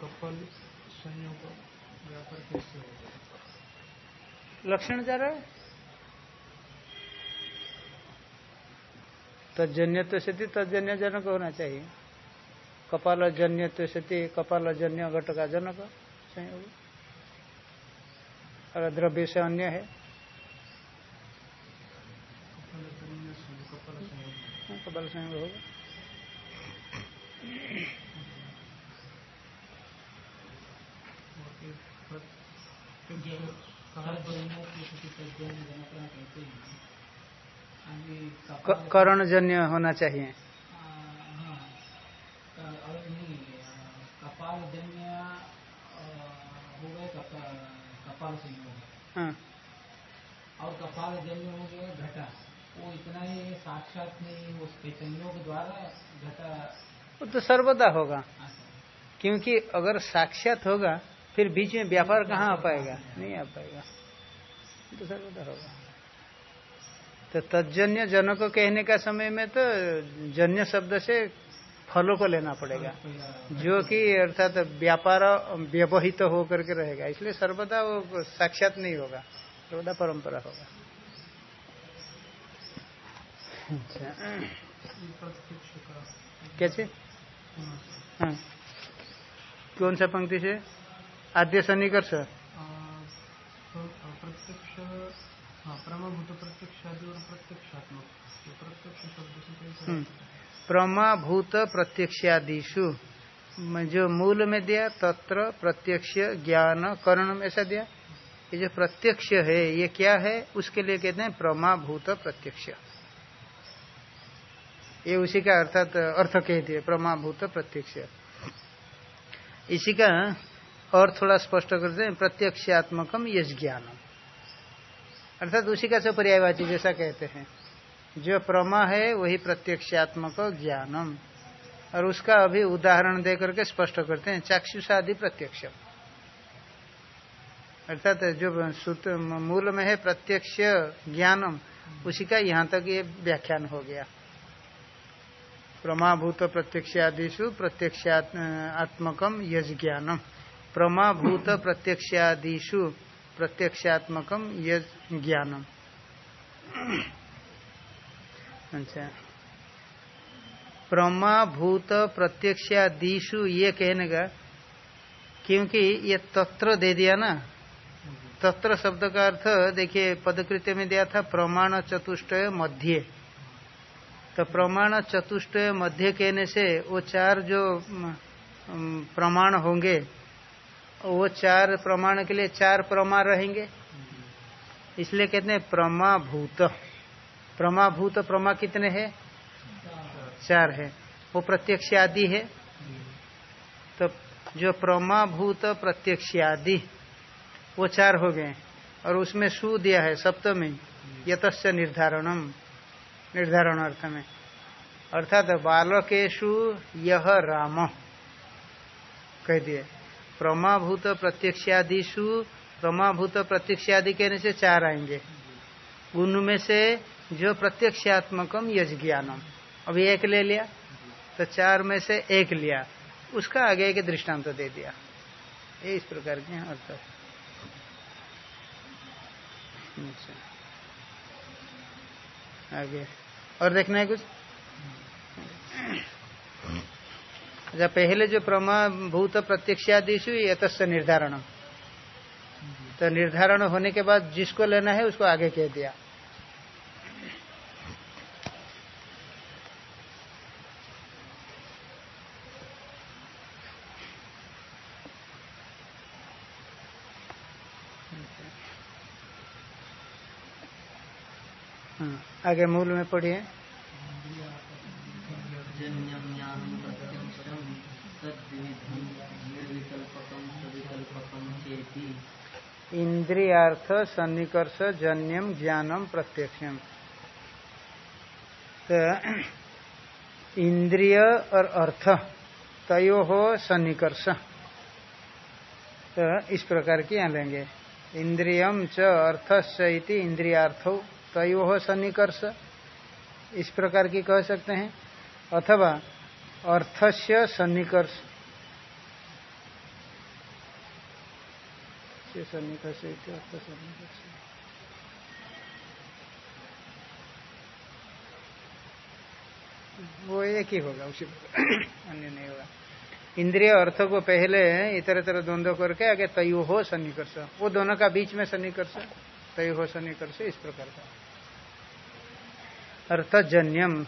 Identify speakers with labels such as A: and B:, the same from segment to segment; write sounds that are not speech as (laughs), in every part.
A: Couple संयोग व्यापार कैसे
B: लक्षण जा रहा है? तजन्य तो सती तजन्य जनक होना चाहिए। कपाल जन्य तो सती कपाल जन्य घट का जनक संयोग। अगर द्रव्य से अन्य है। कपाल संयोग होगा। करण जन्य होना चाहिए।
A: हो। और कपाल जन्य हो गया घटा। वो इतना ही साक्षात नहीं उसके संयोग द्वारा घटा
B: वो तो सर्वदा होगा। क्योंकि अगर साक्षात होगा फिर बीच में व्यापार कहाँ आ पाएगा? नहीं आ पाएगा। तो सर्वदा होगा। तो तजन्य जन को कहने का समय में तो जन्य शब्द से फलों को लेना पड़ेगा। जो कि अर्थात व्यापार व्यवहित तो होकर के रहेगा। इसलिए सर्वदा वो साक्षात नहीं होगा। सर्वदा परंपरा होगा। अच्छा। कैसे हाँ कौन सा पंक्ति से? आद्य सन्निकर्ष
A: प्रत्यक्ष प्रमाभूत प्रत्यक्षादि और प्रत्यक्षात्मक। प्रत्यक्ष शब्द से
B: प्रमाभूत प्रत्यक्षादिशु जो मूल में दिया तत्र प्रत्यक्ष ज्ञान करण ऐसा दिया। ये जो प्रत्यक्ष है ये क्या है? उसके लिए कहते हैं प्रमाभूत प्रत्यक्ष। ये उसी का अर्थात अर्थ कह दिए, प्रमाभूत प्रत्यक्ष। इसी का और थोड़ा स्पष्ट करते हैं प्रत्यक्षात्मकम यश ज्ञानम। अर्थात उसी का से पर्यायवाची जैसा कहते हैं। जो प्रमा है, वही प्रत्यक्षात्मक ज्ञानम। और उसका अभी उदाहरण दे करके स्पष्ट करते हैं चाक्षुष आदि प्रत्यक्ष। अर्थात जो सूत्र मूल में है, प्रत्यक्ष ज्ञानम, उसी का यहाँ तक ये व्याख्यान हो गया। प्रमाभूत प्रत्यक्षादिशु प्रत्यक्षात्मकम यज ज्ञानम प्रमाभूत प्रत्यक्षादिशु प्रत्यक्षात्मकम यज ज्ञानम अच्छा। प्रमाभूत प्रत्यक्षादिशु ये कहने का क्योंकि ये तत्र दे दिया ना, तत्र शब्द का अर्थ, देखिए, पदकृत्य में दिया था, प्रमाण चतुष्टय मध्य। तो प्रमाण चतुष्ट मध्य कहने से वो चार जो प्रमाण होंगे, वो चार प्रमाण के लिए चार प्रमाण रहेंगे। इसलिए कहते हैं प्रमाभूत। प्रमाभूत प्रमा कितने हैं? चार है। वो प्रत्यक्ष आदि है। तो जो प्रमाभूत प्रत्यक्ष आदि वो चार हो गए। और उसमें सु दिया है सप्तमी यतस् निर्धारणम। निर्धारण अर्थ में अर्थात बालकेशु यह राम, कह दिए, प्रमाभूत प्रत्यक्षादिशु प्रमाभूत प्रत्यक्षादि कहने से चार आएँगे। उनमें से जो प्रत्यक्षात्मकम यज ज्ञानम अभी एक ले लिया तो चार में से एक लिया, उसका आगे एक दृष्टांत तो दे दिया। ये इस प्रकार के अर्थ अच्छा। आगे और देखना है कुछ। अच्छा पहले जो प्रमा भूत प्रत्यक्षादिशु तस् निर्धारण। तो निर्धारण होने के बाद जिसको लेना है, उसको आगे कह दिया। आगे मूल में पढ़िए। इंद्रियार्थ, सन्निकर्ष जन्यम ज्ञानम प्रत्यक्षम तो इंद्रिय और अर्थ, तयो हो सन्निकर्ष। तो इस प्रकार की यहाँ लेंगे। इंद्रियम च, अर्थस्य इति, इंद्रियार्थ। तयो हो सन्निकर्ष। इस प्रकार की कह सकते हैं। अथवा अर्थस्य सन्निकर्ष। सन्निकर्ष वो एक ही होगा, उसी अन्य नहीं होगा। इंद्रिय अर्थ को पहले इतर तरह द्वंद्व करके आगे तयु हो सन्निकर्ष। वो दोनों का बीच में सन्निकर्ष। तयु हो सन्निकर्ष इस प्रकार का। अर्थजन्यम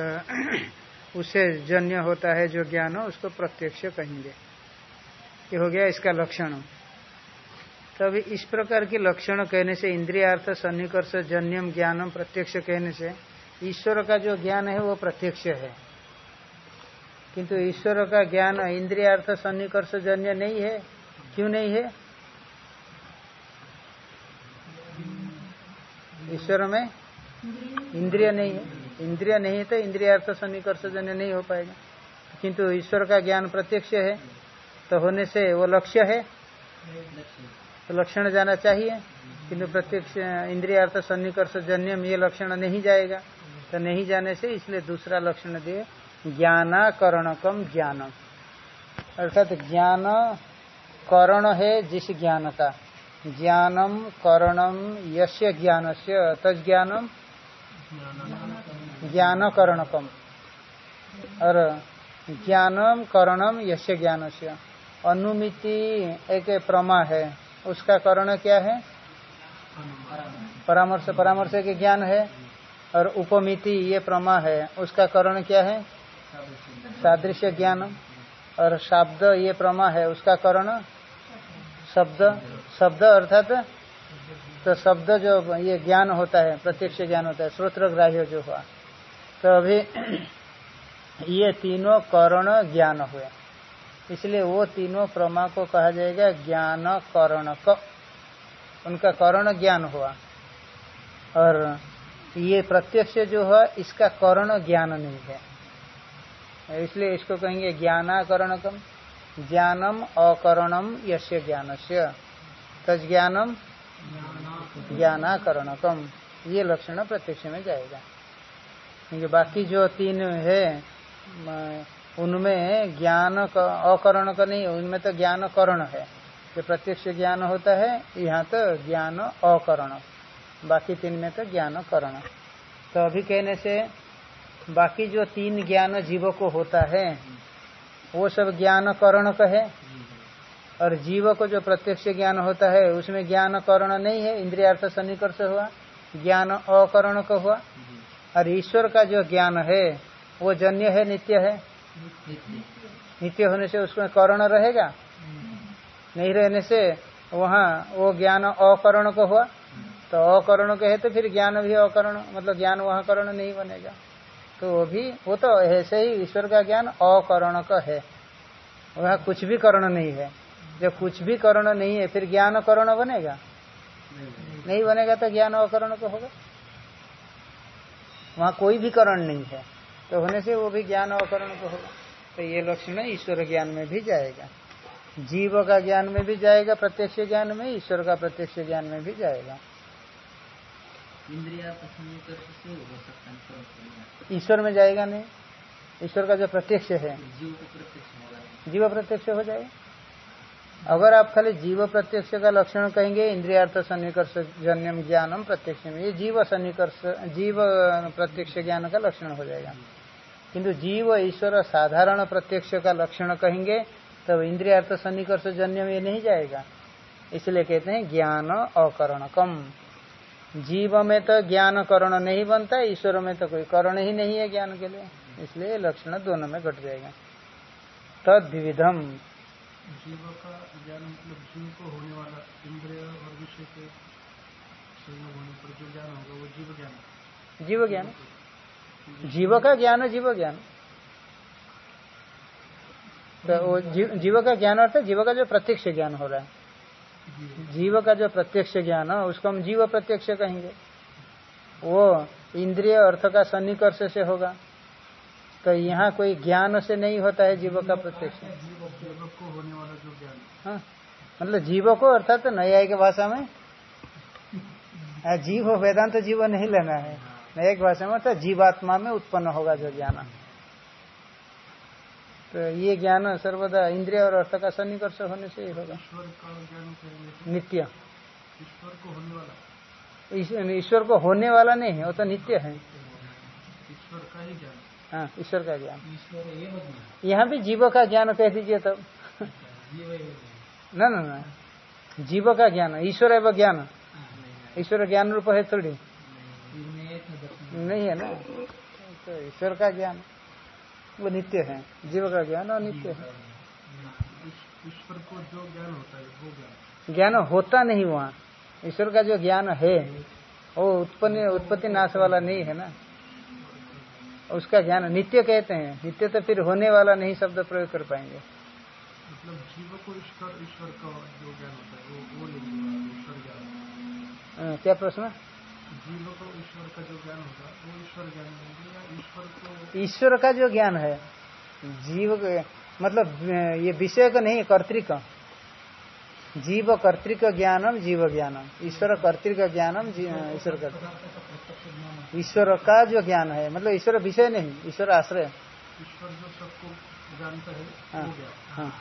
B: तो (clears throat) उससे जन्य होता है जो ज्ञान हो, उसको प्रत्यक्ष कहेंगे। ये हो गया इसका लक्षण। तभी इस प्रकार की लक्षण कहने से इंद्रियार्थ सन्निकर्ष, जन्यम, ज्ञानम प्रत्यक्ष कहने से, ईश्वर का जो ज्ञान है वो प्रत्यक्ष है। किंतु ईश्वर का ज्ञान इंद्रियार्थ सन्निकर्ष, जन्य नहीं है। क्यों नहीं है? ईश्वर में इंद्रिय नहीं है। इंद्रिय नहीं है तो इंद्रियार्थ सन्निकर्ष जन्य नहीं हो पाएगा। किंतु ईश्वर का ज्ञान प्रत्यक्ष है तो होने से वो लक्ष्य है। तो लक्षण जाना चाहिए। किंतु प्रत्यक्ष, इंद्रियार्थ सन्निकर्ष जन्यम ये लक्षण नहीं जाएगा। तो नहीं जाने से इसलिए दूसरा लक्षण दिए, ज्ञानाकरणकम ज्ञानम। अर्थात ज्ञान करण है जिस ज्ञान का। ज्ञानम करणम यश्य ज्ञान से तज्ञानम ज्ञान करणकम और ज्ञानम करणम यश्य ज्ञान से अनुमिति एक प्रमा है, उसका करण क्या है? परामर्श परामर्श के ज्ञान है। और उपमिति ये प्रमा है, उसका करण क्या है? सादृश्य ज्ञान और शब्द ये प्रमा है, उसका करण? शब्द। शब्द अर्थात तो शब्द जो ये ज्ञान होता है, प्रत्यक्ष ज्ञान होता है श्रोत्र ग्राह्य जो हुआ तो अभी ये तीनों करण ज्ञान हुए। इसलिए वो तीनों प्रमा को कहा जाएगा ज्ञान करण क उनका करण ज्ञान हुआ। और ये प्रत्यक्ष जो है इसका करण ज्ञान नहीं है। इसलिए इसको कहेंगे ज्ञानाकरणकम, ज्ञानम अकरणम यश्य ज्ञान से तज्ञानम ज्ञानाकरणकम। ये लक्षण प्रत्यक्ष में जाएगा। क्योंकि बाकी जो तीन है उनमें ज्ञान अकरण का नहीं, उनमें तो ज्ञान करण है। जो प्रत्यक्ष ज्ञान होता है, यहाँ तो ज्ञान अकरण। बाकी तीन में तो ज्ञान करण तो अभी कहने से, बाकी जो तीन ज्ञान जीव को होता है, वो सब ज्ञान करण का है। और जीव को जो प्रत्यक्ष ज्ञान होता है, उसमें ज्ञान करण नहीं है इंद्रियार्थ सन्निकर्ष हुआ, ज्ञान अकरण का हुआ। और ईश्वर का जो ज्ञान है, वो जन्य है, नित्य है? नित्य होने से उसमें करण रहेगा? नहीं रहने से वहाँ वो ज्ञान अकरण को हुआ। तो अकरण कहे तो फिर ज्ञान भी अकरण मतलब ज्ञान वहाँ करण नहीं बनेगा। तो वो भी, वो तो ऐसे ही ईश्वर का ज्ञान अकरण का है। वहाँ कुछ भी करण नहीं है। जब कुछ भी करण नहीं है फिर ज्ञान करण बनेगा? नहीं बनेगा तो ज्ञान अकरण को होगा। वहाँ कोई भी करण नहीं है तो होने से वो भी ज्ञान अकरण को होगा। तो ये लक्षण ईश्वर ज्ञान में भी जाएगा। जीव का ज्ञान में भी जाएगा प्रत्यक्ष ज्ञान में ईश्वर का प्रत्यक्ष ज्ञान में भी जाएगा। ईश्वर में जाएगा नहीं। ईश्वर का जो प्रत्यक्ष है जीव प्रत्यक्ष हो जाएगा। अगर आप खाली जीव प्रत्यक्ष का लक्षण कहेंगे इंद्रियार्थ सन्निकर्ष जन्यम ज्ञानम प्रत्यक्ष में ये जीव सन्निकर्ष, जीव प्रत्यक्ष ज्ञान का लक्षण हो जाएगा। किंतु जीव ईश्वर साधारण प्रत्यक्ष का लक्षण कहेंगे, तब इंद्रियार्थ सन्निकर्ष जन्यम ये नहीं जाएगा। इसलिए कहते हैं ज्ञान अकरण कम जीव में तो ज्ञान करण नहीं बनता, ईश्वर में तो कोई करण ही नहीं है ज्ञान के लिए। इसलिए लक्षण दोनों में घट जाएगा। तद विविधम
C: जीव का ज्ञान मतलब जीव को होने वाला इंद्रिय और विषय के संयोग होने पर जो ज्ञान होगा वो जीव ज्ञान
B: जीव ज्ञान? जीव का ज्ञान है जीव ज्ञान। तो वो जीव का ज्ञान अर्थ जीव का जो प्रत्यक्ष ज्ञान हो रहा है। जीव का जो प्रत्यक्ष ज्ञान है उसको हम जीव प्रत्यक्ष कहेंगे। वो इंद्रिय अर्थ का सन्निकर्ष से होगा। तो यहाँ कोई ज्ञान से नहीं होता है जीव का प्रत्यक्ष। हाँ? मतलब जीव को अर्थात तो न्याय की भाषा में? जीव वेदांत तो जीव नहीं लेना है। न्यायिक भाषा में तो जीवात्मा में उत्पन्न होगा जो ज्ञान। तो ये ज्ञान सर्वदा इंद्रिय और अर्थ का सन्निकर्ष होने से ही होगा। नित्य।
C: ईश्वर को होने वाला
B: नहीं है वो तो नित्य है।
C: ईश्वर का ही ज्ञान।
B: हाँ ईश्वर का ज्ञान। यहाँ भी जीव का ज्ञान कह दीजिए तब ना ना ना। जीव का ज्ञान ईश्वर एवं ज्ञान।
A: हाँ,
B: ईश्वर ज्ञान रूप है थोड़ी। नहीं है ना? तो ईश्वर का ज्ञान वो नित्य है। जीव का ज्ञान और नित्य है।
C: ईश्वर को जो ज्ञान होता है वो ज्ञान।
B: ज्ञान होता नहीं वहाँ। ईश्वर का जो ज्ञान है वो उत्पन्न उत्पत्ति नाश वाला नहीं है ना? उसका ज्ञान नित्य कहते हैं। नित्य तो फिर होने वाला नहीं शब्द प्रयोग कर पाएँगे।
C: मतलब जीव को ईश्वर ईश्वर का जो ज्ञान होता है वो वो लेंगे ईश्वर ज्ञान।
B: क्या प्रश्न?
C: जीव को ईश्वर का जो ज्ञान होगा वो ईश्वर ज्ञान या ईश्वर को
B: ईश्वर का जो ज्ञान है जीव मतलब ये विषय का नहीं कर्तिक। जीव कर्तिक ज्ञानम जीव ज्ञानम। ईश्वर कर्तिक ज्ञानम ईश्वर का ईश्वर का जो ज्ञान है मतलब ईश्वर विषय नहीं ईश्वर आश्रय।
C: ईश्वर जो सबको जानता है
B: हाँ, हाँ।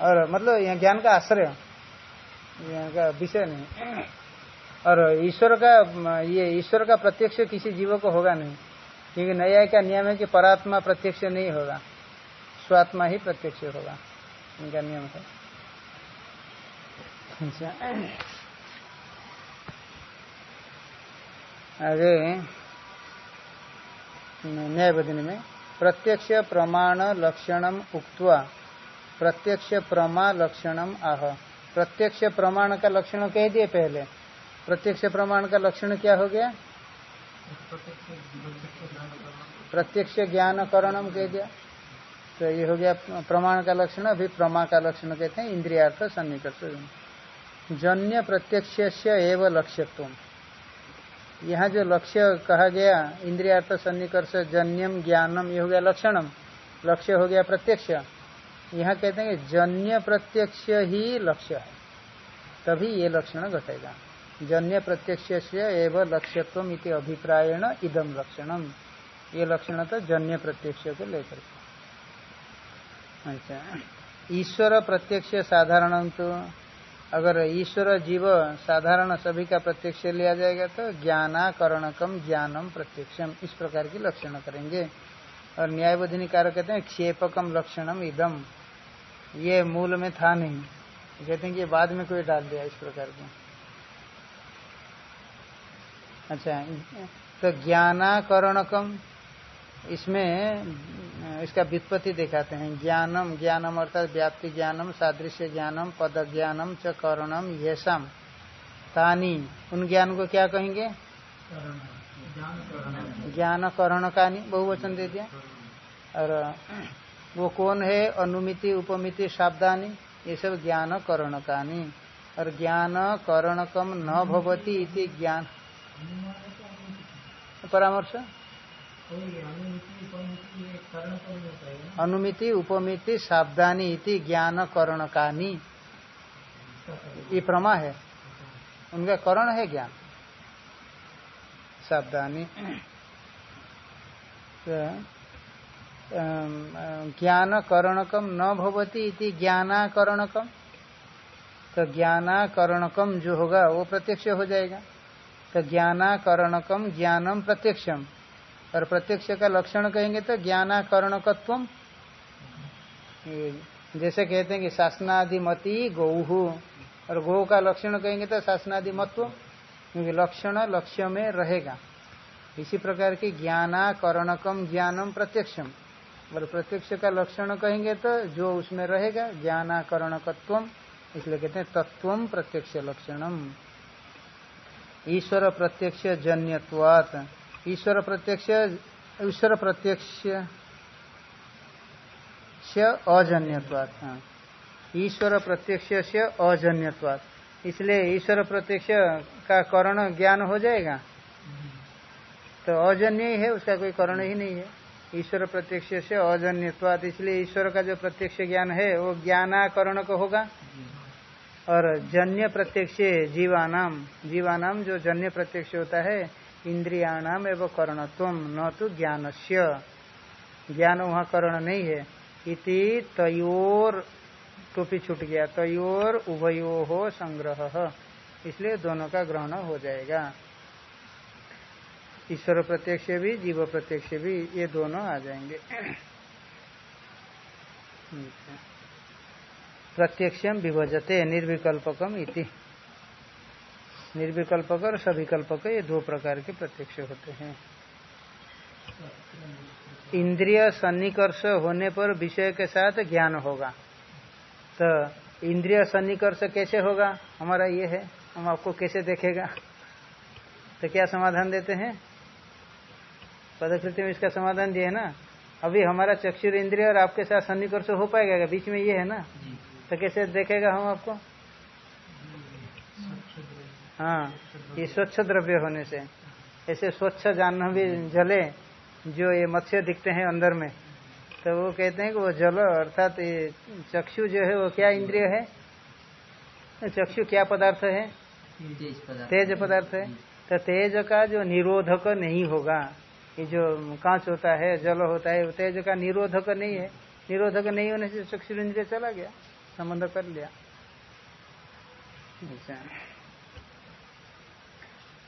B: और मतलब यहाँ ज्ञान का आश्रय। यहाँ का विषय नहीं। और ईश्वर का ये ईश्वर का प्रत्यक्ष किसी जीव को होगा नहीं। क्योंकि न्याय का नियम है कि परात्मा प्रत्यक्ष नहीं होगा। स्वात्मा ही प्रत्यक्ष होगा। इनका नियम है। अच्छा। आगे न्याय बदनी में, प्रत्यक्ष प्रमाण लक्षणम उक्त्वा, प्रत्यक्ष प्रमा लक्षणम आह। प्रत्यक्ष प्रमाण का लक्षण कह दिए पहले। प्रत्यक्ष प्रमाण का लक्षण क्या हो गया? प्रत्यक्ष ज्ञान करणम कह दिया। तो ये हो गया प्रमाण का लक्षण, अभी प्रमा का लक्षण कहते हैं, इंद्रियार्थ सन्निकर्ष। जन्य प्रत्यक्ष एवं लक्ष्यत्व यहाँ जो लक्ष्य कहा गया, इंद्रियार्थ सन्निकर्ष जन्यम ज्ञानम, ये हो गया लक्षणम। लक्ष्य हो गया प्रत्यक्ष। यहाँ कहते हैं कि जन्य प्रत्यक्ष ही लक्ष्य है। तभी ये लक्षण घटेगा। जन्य प्रत्यक्ष एवं लक्ष्यत्व इति अभिप्रायण इदम लक्षणम। ये लक्षण तो जन्य प्रत्यक्ष को लेकर। अच्छा। ईश्वर प्रत्यक्ष साधारण तो अगर ईश्वर जीव साधारण सभी का प्रत्यक्ष लिया जाएगा तो ज्ञानाकरणकम ज्ञानम प्रत्यक्षम। इस प्रकार की लक्षण करेंगे। और न्यायबोधिनी कार कहते हैं, क्षेपकम लक्षणम इदम। ये मूल में था नहीं। कहते हैं कि बाद में कोई डाल दिया इस प्रकार के। अच्छा तो ज्ञानाकरणकम, इसमें इसका व्युत्पत्ति दिखाते हैं। ज्ञानम ज्ञानम अर्थात व्याप्ति ज्ञानम, सादृश्य ज्ञानम, पद ज्ञानम, च करणम येषाम तानी, उन ज्ञान को क्या कहेंगे?
A: ज्ञान करण
B: कानी बहुवचन दे दिया। और, वो कौन है? अनुमिति, उपमिति, शाब्दानी, ये सब ज्ञान करण कानी और ज्ञान करणकम न भवती ज्ञान। परामर्श?
A: अनुमिति उपमिति ये करण पर नहीं होता ना
B: अनुमिति उपमिति शाब्दानी इति ज्ञान
A: करण।
B: ये प्रमा है। उनका करण है ज्ञान। सावधानी तो, ज्ञान करणकम न भवती इति ज्ञानाकरणकम। तो ज्ञानाकरणकम जो होगा वो प्रत्यक्ष हो जाएगा। तो ज्ञानाकरणकम ज्ञानम प्रत्यक्षम। और प्रत्यक्ष का लक्षण कहेंगे तो ज्ञानाकरणकत्वम। ये जैसे कहते हैं कि शासनादि मति गौहु और गौ का लक्षण कहेंगे तो शासनादि मत्व क्योंकि लक्षण लक्ष्य में रहेगा। इसी प्रकार की ज्ञानाकरणकम, ज्ञानम प्रत्यक्षम। और प्रत्यक्ष का लक्षण कहेंगे तो जो उसमें रहेगा, ज्ञानाकरणकत्वम। इसलिए कहते हैं तत्व प्रत्यक्ष लक्षणम। ईश्वर प्रत्यक्ष जन्यत्वात। ईश्वर प्रत्यक्ष ईश्वर प्रत्यक्ष से अजन्यत्वात। हाँ। ईश्वर प्रत्यक्ष से अजन्यत्वात। इसलिए ईश्वर प्रत्यक्ष का करण ज्ञान हो जाएगा। तो अजन्य ही है, उसका कोई करण ही नहीं है। ईश्वर प्रत्यक्ष से अजन्यत्वात, इसलिए ईश्वर का जो प्रत्यक्ष ज्ञान है, वो ज्ञानाकरण को होगा। और जन्य प्रत्यक्ष जीवानाम जीवानाम जो जन्य प्रत्यक्ष होता है इंद्रियाणाम एवं करणत्व, न तो ज्ञानस्य। ज्ञान वहाँ करण नहीं है। इति तयोर टोपी छूट गया। तयोर उभयो हो संग्रह। इसलिए दोनों का ग्रहण हो जाएगा। ईश्वर प्रत्यक्ष भी, जीव प्रत्यक्ष भी, ये दोनों आ जाएँगे। (clears throat) प्रत्यक्षम विभजते, निर्विकल्पकम इति। निर्विकल्पक और सविकल्पक ये दो प्रकार के प्रत्यक्ष होते हैं। इंद्रिय सन्निकर्ष होने पर विषय के साथ ज्ञान होगा। तो इंद्रिय सन्निकर्ष कैसे होगा? हमारा ये है हम आपको कैसे देखेगा? तो क्या समाधान देते हैं? पदकृति में इसका समाधान दिए ना? अभी हमारा चक्षुर इंद्रिय और आपके साथ सन्निकर्ष हो पाएगा बीच में ये है ना? तो कैसे देखेगा हम आपको? हाँ ये स्वच्छ द्रव्य होने से। ऐसे स्वच्छ जानना भी जले जो ये मत्स्य दिखते हैं अंदर में तो वो कहते हैं कि वो जल अर्थात ये चक्षु जो है वो क्या इंद्रिय है? चक्षु क्या पदार्थ है? तेज पदार्थ। है। तो तेज का जो निरोधक नहीं होगा ये जो कांच होता है जल होता है तेज का निरोधक नहीं है। निरोधक नहीं होने से चक्षु इंद्रिय चला गया संबंध कर लिया।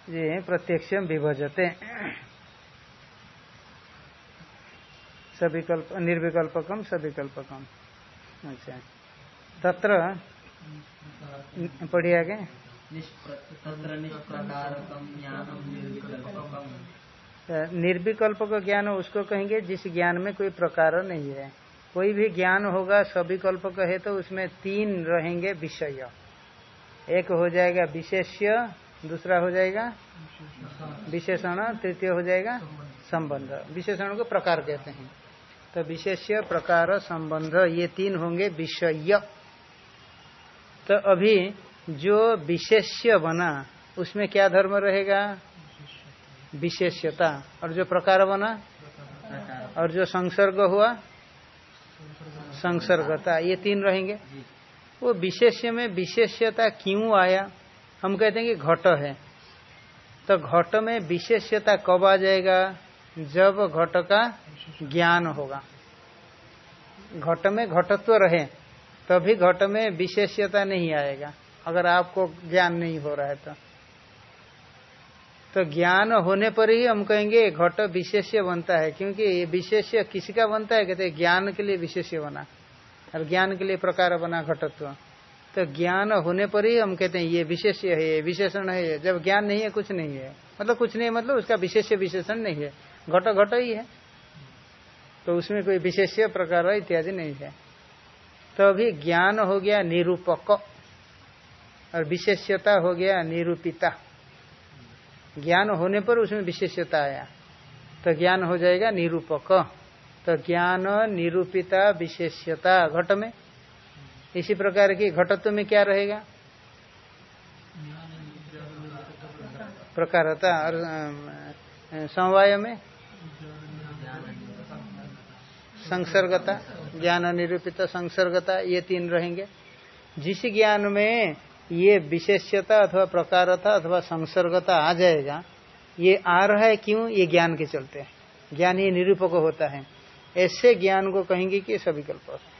B: ये प्रत्यक्ष विभजते। सविकल्प निर्विकल्पकम सविकल्पकम अच्छा। तत्र पढ़िए आगे। निर्विकल्प का ज्ञान उसको कहेंगे जिस ज्ञान में कोई प्रकार नहीं है। कोई भी ज्ञान होगा सविकल्प का है तो उसमें तीन रहेंगे विषय। एक हो जाएगा विशेष्य दूसरा हो जाएगा विशेषण, तृतीय हो जाएगा संबंध। विशेषण को प्रकार कहते हैं। तो विशेष्य, प्रकार, संबंध, ये तीन होंगे विषय। तो अभी जो विशेष्य बना, उसमें क्या धर्म रहेगा? विशेष्यता। और जो प्रकार बना? और जो संसर्ग हुआ? संसर्गता। ये तीन रहेंगे। वो विशेष्य में विशेष्यता क्यों आया? हम कहते हैं कि घट है। तो घट में विशेष्यता कब आ जाएगा? जब घट का ज्ञान होगा। घट में घटत्व रहे, तभी घट में विशेष्यता नहीं आएगा। अगर आपको ज्ञान नहीं हो रहा है तो। तो ज्ञान होने पर ही हम कहेंगे घट विशेष्य बनता है, क्योंकि ये विशेष्य किसी का बनता है? कहते ज्ञान के लिए विशेष्य बना। और ज्ञान के लिए प्रकार बना घटत्व। तो ज्ञान होने पर ही हम कहते हैं, ये विशेष्य है, ये विशेषण है, ये जब ज्ञान नहीं है, कुछ नहीं है। मतलब कुछ नहीं है मतलब उसका विशेष्य विशेषण नहीं है। घट घट ही है। तो उसमें कोई विशेष्य प्रकार इत्यादि नहीं है। तो अभी ज्ञान हो गया निरूपक और विशेष्यता हो गया निरूपिता। ज्ञान होने पर उसमें विशेषता आया। तो ज्ञान हो जाएगा निरूपक। तो ज्ञान, निरूपिता विशेष्यता घट में इसी प्रकार की घटत्व में क्या रहेगा? प्रकारता, और समवाय में? संसर्गता ज्ञान निरूपित संसर्गता, ये तीन रहेंगे। जिस ज्ञान में ये विशेष्यता अथवा प्रकारता अथवा संसर्गता आ जाएगा, ये आ रहा है क्यों? ये ज्ञान के चलते। ज्ञान ये निरूपक होता है। ऐसे ज्ञान को कहेंगे कि सविकल्प है।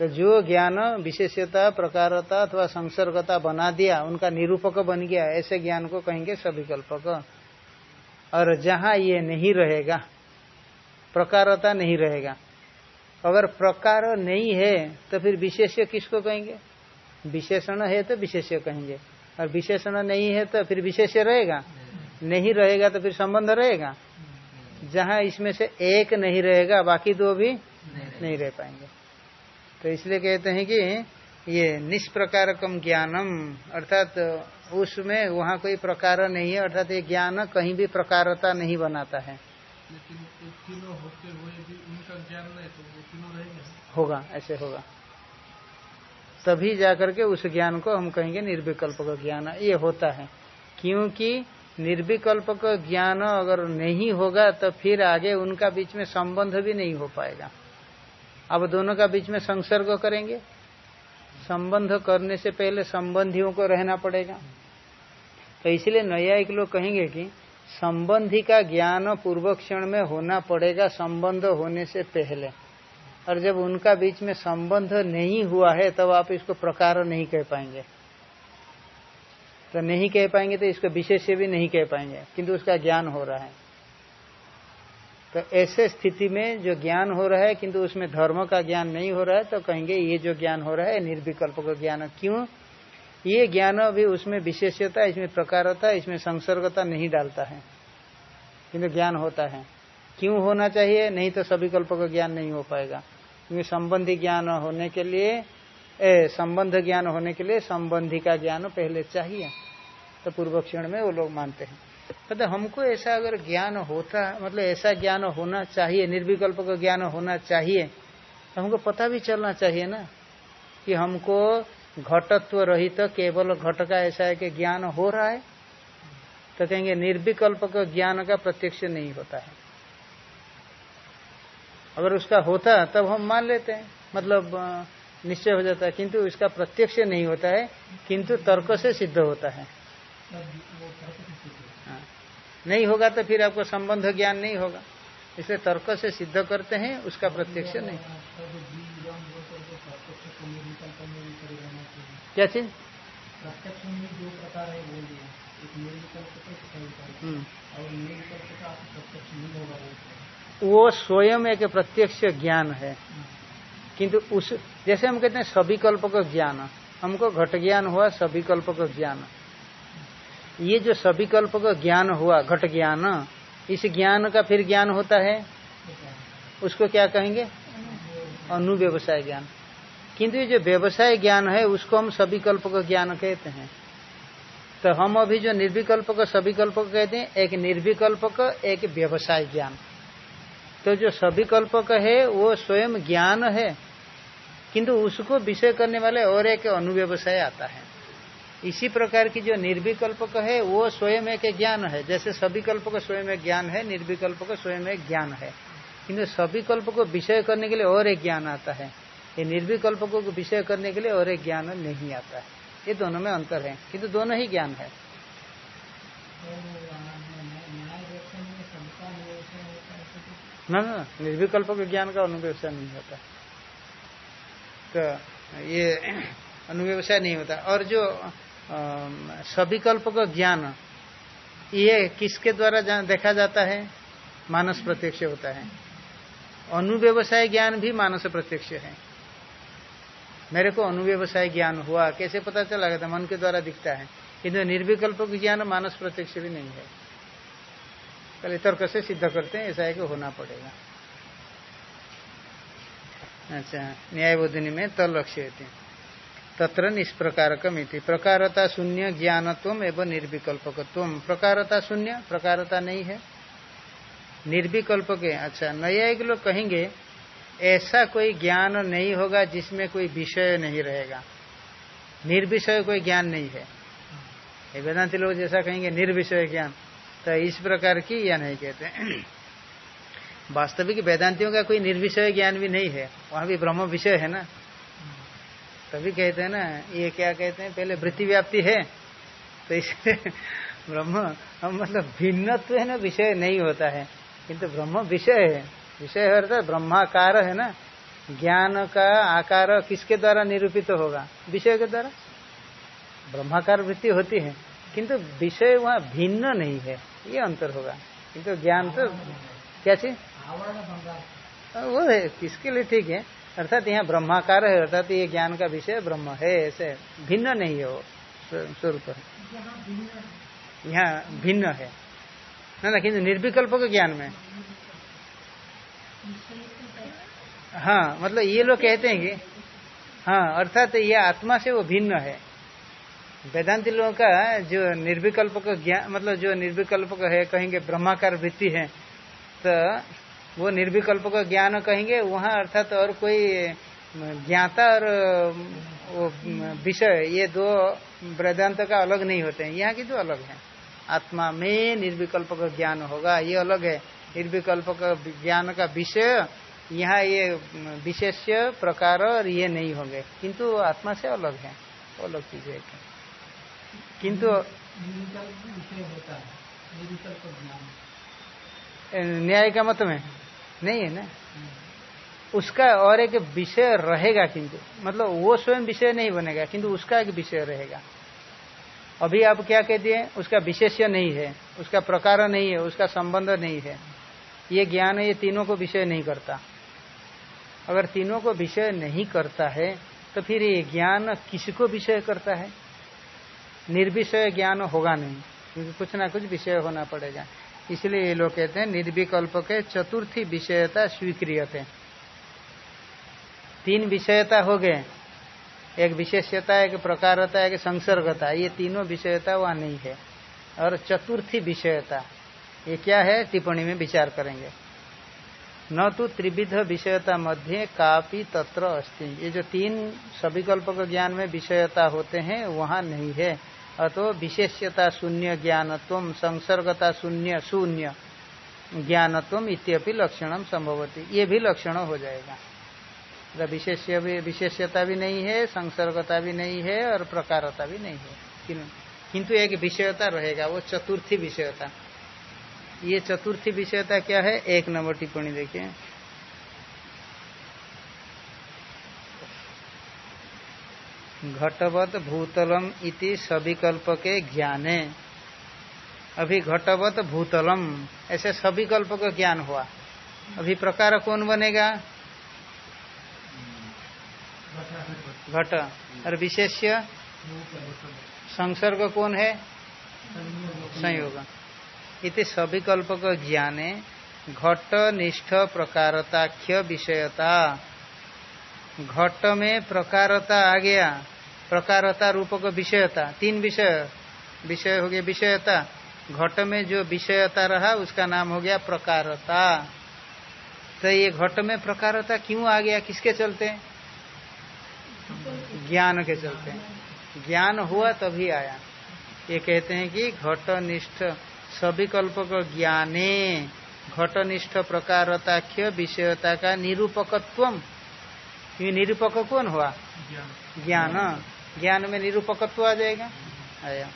B: तो जो ज्ञान विशेषता प्रकारता अथवा संसर्गता बना दिया उनका निरूपक बन गया ऐसे ज्ञान को कहेंगे सविकल्पक। और जहाँ ये नहीं रहेगा प्रकारता नहीं रहेगा अगर प्रकार नहीं है तो फिर विशेष्य किसको कहेंगे? विशेषण है तो विशेष्य कहेंगे और विशेषण नहीं है तो फिर विशेष्य रहेगा। नहीं रहेगा तो फिर संबंध रहेगा। जहाँ इसमें से एक नहीं रहेगा बाकी दो भी नहीं रह पाएँगे। तो इसलिए कहते हैं कि ये निष्प्रकारकम ज्ञानम अर्थात उसमें वहाँ कोई प्रकार नहीं है अर्थात ये ज्ञान कहीं भी प्रकारता नहीं बनाता है।
C: लेकिन तीनों होते हुए भी उनका ज्ञान नहीं तो रहेंगे।
B: होगा ऐसे होगा। तभी जाकर के उस ज्ञान को हम कहेंगे निर्विकल्प का ज्ञान। ये होता है। क्योंकि निर्विकल्प का ज्ञान अगर नहीं होगा तो फिर आगे उनका बीच में संबंध भी नहीं हो पाएगा। अब दोनों का बीच में संसर्ग करेंगे। संबंध करने से पहले संबंधियों को रहना पड़ेगा। तो इसलिए न्यायिक लोग कहेंगे कि संबंधी का ज्ञान पूर्व क्षण में होना पड़ेगा संबंध होने से पहले। और जब उनका बीच में संबंध नहीं हुआ है, तब तो आप इसको प्रकार नहीं कह पाएँगे। तो नहीं कह पाएँगे तो इसको विशेष भी नहीं कह पाएँगे, किंतु उसका ज्ञान हो रहा है। तो ऐसे स्थिति में जो ज्ञान हो रहा है किंतु उसमें धर्म का ज्ञान नहीं हो रहा है तो कहेंगे ये जो ज्ञान हो रहा है निर्विकल्प का ज्ञान। क्यों? ये ज्ञान अभी उसमें विशेषता इसमें प्रकारता इसमें संसर्गता नहीं डालता है। किंतु ज्ञान होता है। क्यों होना चाहिए? नहीं तो सभी कल्प का ज्ञान नहीं हो पाएगा। क्योंकि संबंधी ज्ञान होने के लिए ए, संबंध ज्ञान होने के लिए संबंधी का ज्ञान पहले चाहिए। तो पूर्व क्षण में वो लोग मानते हैं। तो हमको ऐसा अगर ज्ञान होता मतलब ऐसा ज्ञान होना चाहिए, निर्विकल्प का ज्ञान होना चाहिए तो हमको पता भी चलना चाहिए ना कि हमको घटत्व रहित तो केवल घट का ऐसा है कि ज्ञान हो रहा है तो कहेंगे निर्विकल्प का ज्ञान का प्रत्यक्ष नहीं होता है अगर उसका होता, तब हम मान लेते हैं मतलब निश्चय हो जाता है, किंतु इसका प्रत्यक्ष नहीं होता है, किंतु तर्क से सिद्ध होता हाँ। नहीं होगा तो फिर आपको संबंध ज्ञान नहीं होगा। इसलिए तर्क से सिद्ध करते हैं, उसका प्रत्यक्ष नहीं। क्या चीज़?
A: हम्म।
B: वो स्वयं एक प्रत्यक्ष ज्ञान है। किंतु उस, जैसे हम कहते हैं सभी कल्प का ज्ञान, हमको घट ज्ञान हुआ सभी कल्प का ज्ञान। ये जो सविकल्प का ज्ञान हुआ, घट ज्ञान, इस ज्ञान का फिर ज्ञान होता है? उसको क्या कहेंगे? अनुव्यवसाय ज्ञान। किंतु ये जो व्यवसाय ज्ञान है, उसको हम सविकल्प का ज्ञान कहते हैं। तो हम अभी जो निर्विकल्प का सभी कल्प कहते हैं, एक निर्विकल्प का, एक व्यवसाय ज्ञान। तो जो सविकल्प का है, वो स्वयं ज्ञान है। किंतु उसको विषय करने वाले और एक अनुव्यवसाय आता है। इसी प्रकार की जो निर्विकल्प है, वो स्वयं एक ज्ञान है। जैसे सभी कल्प का स्वयं एक ज्ञान है, निर्विकल्प का स्वयं एक ज्ञान है। किंतु सभी कल्प को विषय करने के लिए और एक ज्ञान आता है। ये निर्विकल्प को विषय करने के लिए और एक ज्ञान नहीं आता है। ये दोनों में अंतर है। किंतु दोनों ही ज्ञान है। ना ना, निर्विकल्प के ज्ञान का अनुव्यवसाय नहीं होता। तो ये (clears throat) अनुव्यवसाय नहीं होता। और जो सभी कल्प का ज्ञान ये किसके द्वारा जा, देखा जाता है? मानस प्रत्यक्ष होता है। अनुव्यवसाय ज्ञान भी मानस प्रत्यक्ष है। मेरे को अनुव्यवसाय ज्ञान हुआ कैसे पता चला? गया था मन के द्वारा दिखता है। किंतु निर्विकल्प ज्ञान मानस प्रत्यक्ष भी नहीं है। पहले तर्क से सिद्ध करते हैं ऐसा है कि होना पड़ेगा। अच्छा न्याय बोधनी में तलक्ष्य तत्र निष्प्रकारकमिति प्रकारता शून्य ज्ञानत्व एवं निर्विकल्पकत्व प्रकारता शून्य, प्रकारता नहीं है। निर्विकल्प के अच्छा न्यायिक लोग कहेंगे, ऐसा कोई ज्ञान नहीं होगा जिसमें कोई विषय नहीं रहेगा। निर्विषय कोई ज्ञान नहीं है। वेदांति लोग जैसा कहेंगे, निर्विषय ज्ञान। तो इस प्रकार की या नहीं कहते वास्तविक वेदांतियों का कोई निर्विषय ज्ञान भी नहीं है। वहाँ भी ब्रह्म विषय है ना। तभी कहते हैं ना ये क्या कहते हैं पहले वृत्ति व्याप्ति है। तो इसलिए (laughs) ब्रह्म हम मतलब भिन्नत्व है ना विषय नहीं होता है। किंतु ब्रह्म विषय है। विषय अर्थात ब्रह्माकार है ना। ज्ञान का आकार किसके द्वारा निरूपित तो होगा? विषय के द्वारा। ब्रह्माकार वृत्ति होती है। किंतु विषय वहाँ भिन्न नहीं है। ये अंतर होगा। किंतु ज्ञान तो क्या चीज़? हाँ, वो है। किसके लिए ठीक है? अर्थात यहाँ ब्रह्माकार है, अर्थात ये ज्ञान का विषय ब्रह्म है, ऐसे भिन्न नहीं है वो स्वरूप यहाँ भिन्न है। ना किंतु निर्विकल्प के ज्ञान में। हाँ मतलब ये लोग कहते हैं कि हाँ अर्थात ये आत्मा से वो भिन्न है। वेदांति लोगों का जो निर्विकल्प का ज्ञान मतलब जो निर्विकल्प है, कहेंगे ब्रह्माकार वृत्ति है तो वो निर्विकल्प का ज्ञान कहेंगे, वहाँ अर्थात और कोई ज्ञाता और विषय, ये दो वेदांत का अलग नहीं होते हैं। यहाँ की तो अलग है। आत्मा में निर्विकल्प का ज्ञान होगा, ये अलग है। निर्विकल्प का ज्ञान का विषय, यहाँ ये विशेष प्रकार और ये नहीं होंगे। किंतु आत्मा से अलग है। अलग चीज़ है। किंतु
A: निर्विकल्प ज्ञान।
B: न्याय का मत में। नहीं है ना? उसका और एक विषय रहेगा किंतु। मतलब वो स्वयं विषय नहीं बनेगा, किंतु उसका एक विषय रहेगा। अभी आप क्या कह दिए उसका विशेष्य नहीं है, उसका प्रकार नहीं है, उसका संबंध नहीं है। ये ज्ञान ये तीनों को विषय नहीं करता। अगर तीनों को विषय नहीं करता है तो फिर ये ज्ञान किसको विषय करता है? निर्विषय ज्ञान होगा नहीं, क्योंकि कुछ ना कुछ विषय होना पड़ेगा। इसलिए ये लोग कहते हैं, निर्विकल्प के चतुर्थी विषयता स्वीक्रियते। तीन विषयता हो गए। एक विशेषता, एक प्रकारता, एक संसर्गता। ये तीनों विषयता वहाँ नहीं है। और चतुर्थी विषयता, ये क्या है? टिप्पणी में विचार करेंगे। न तो त्रिविध विषयता मध्य कापी तत्र अस्ति। ये जो तीन सविकल्पक ज्ञान में विषयता होते हैं, वहाँ नहीं है। अतो विशेष्यता शून्य ज्ञानत्व, संसर्गता शून्य शून्य ज्ञानत्व इत्यपि लक्षणम संभवती। ये भी लक्षण हो जाएगा। विशेष्य भी, विशेष्यता भी नहीं है, संसर्गता भी नहीं है और प्रकारता भी नहीं है। किंतु एक विषयता रहेगा, वो चतुर्थी विषयता। ये चतुर्थी विषयता क्या है? एक नंबर टिप्पणी देखिए। घटवत भूतलम इति सविकल्प के ज्ञाने। अभी घटवत भूतलम, ऐसे सविकल्प का ज्ञान हुआ। अभी प्रकार कौन बनेगा? घट। और विशेष्य? संसर्ग कौन है? संयोग। इति सविकल्पक ज्ञाने, घट, निष्ठ, प्रकारताख्य, विषयता। घट में प्रकारता आ गया। प्रकारता रूपक विषयता। तीन विषय। विषय हो गया विषयता। घट में जो विषयता रहा, उसका नाम हो गया प्रकारता। तो ये घट में प्रकारता क्यों आ गया? किसके चलते? ज्ञान के चलते। ज्ञान हुआ तभी आया। ये कहते हैं कि घट निष्ठ सविकल्पक ज्ञाने। घटनिष्ठ प्रकारताख्य विषयता का निरूपकत्व ये निरूपक कौन हुआ? ज्ञान। ज्ञान। में निरूपकत्व आ जाएगा? आया।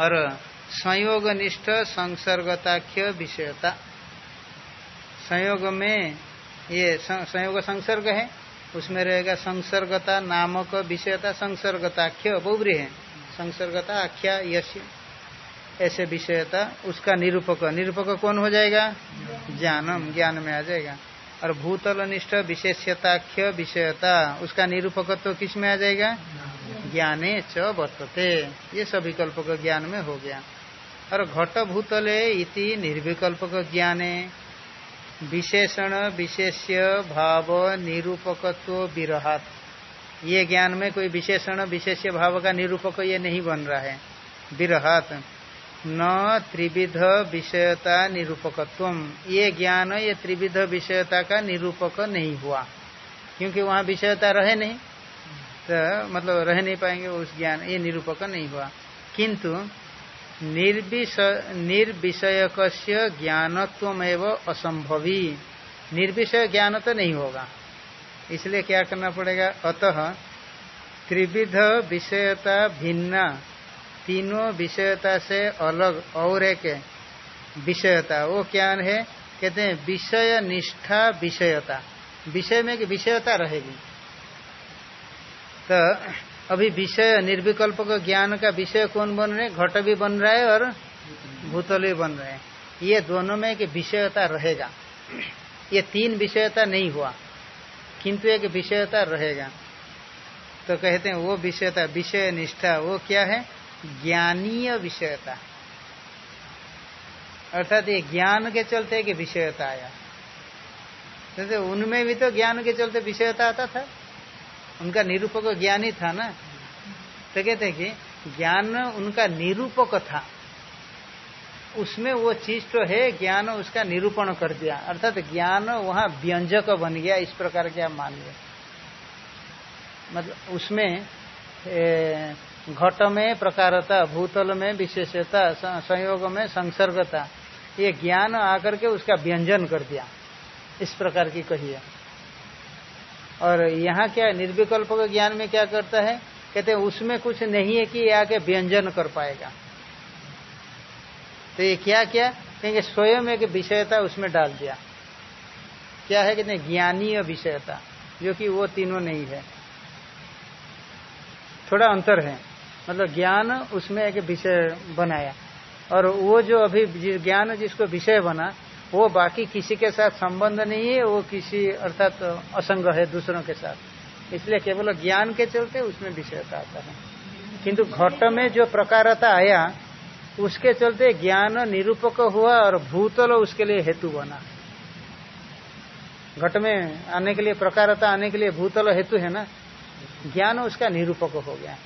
B: और संयोग निष्ठ संसर्गताख्य विषयता। संयोग में ये संयोग संसर्ग है उसमें रहेगा संसर्गता नामक विषयता संसर्गताख्य बहुब्री है। संसर्गता आख्या यश्य ऐसे विषयता उसका निरूपक। निरूपक कौन हो जाएगा? ज्ञानम ज्ञान में आ जाएगा। और भूतल निष्ठ विशेष्यताख्य विषयता उसका निरूपक तो किसमें आ जाएगा? ज्ञाने। च वर्तते। ये सब विकल्पक ज्ञान में हो गया। और घट भूतले इति निर्विकल्पक ज्ञाने। विशेषण विशेष्य भाव निरूपकत्व विरहात। ये ज्ञान में कोई विशेषण विशेष्य भाव का निरूपक ये नहीं बन रहा है। विरहात। न त्रिविध विषयता निरूपकत्व ये ज्ञान, ये त्रिविध विषयता का निरूपक नहीं हुआ। क्योंकि वहाँ विषयता रहे नहीं तो मतलब रह नहीं पाएँगे उस ज्ञान, ये निरूपक नहीं हुआ। किंतु निर्विषयक ज्ञानत्व एवं असंभवी। निर्विषय ज्ञान तो नहीं होगा। इसलिए क्या करना पड़ेगा? अतः त्रिविध विषयता भिन्ना तीनों विषयता से अलग और एक विषयता, वो क्या है, कहते हैं विषय निष्ठा विषयता। विषय में विषयता रहेगी। तो अभी विषय निर्विकल्प का ज्ञान का विषय कौन बन रहे घट भी बन रहा है और भूतल भी बन रहे ये दोनों में एक विषयता रहेगा। ये तीन विषयता नहीं हुआ, किंतु एक विषयता रहेगा। तो कहते हैं वो विषयता विषय निष्ठा वो क्या है? ज्ञानीय विषयता। अर्थात ये ज्ञान के चलते कि विषयता आया। तो उनमें भी तो ज्ञान के चलते विषयता आता था। उनका निरूपक ज्ञान था ना? तो कहते हैं कि ज्ञान उनका निरूपक था। उसमें वो चीज़ तो है, ज्ञान उसका निरूपण कर दिया। अर्थात ज्ञान वहाँ व्यंजक बन गया, इस प्रकार के मान लिया मतलब उसमें घट में प्रकारता भूतल में विशेषता संयोग में संसर्गता। ये ज्ञान आकर के उसका व्यंजन कर दिया। इस प्रकार की कही है। और यहाँ क्या निर्विकल्प का ज्ञान में क्या करता है? कहते हैं, उसमें कुछ नहीं है कि आके व्यंजन कर पाएगा। तो ये क्या क्या? कहेंगे, स्वयं एक विषयता उसमें डाल दिया। क्या है? कहते नहीं ज्ञानीय विषयता, जो कि वो तीनों नहीं है। थोड़ा अंतर है। मतलब ज्ञान उसमें एक विषय बनाया। और वो जो अभी ज्ञान जिसको विषय बना, वो बाकी किसी के साथ संबंध नहीं है, वो किसी अर्थात तो असंग है दूसरों के साथ। इसलिए केवल ज्ञान के चलते उसमें विषयता आता है। किंतु घट में जो प्रकारता आया, उसके चलते ज्ञान निरूपक हुआ और भूतल उसके लिए हेतु बना। घट में आने के लिए, प्रकारता आने के लिए भूतल हेतु है ना, ज्ञान उसका निरूपक हो गया।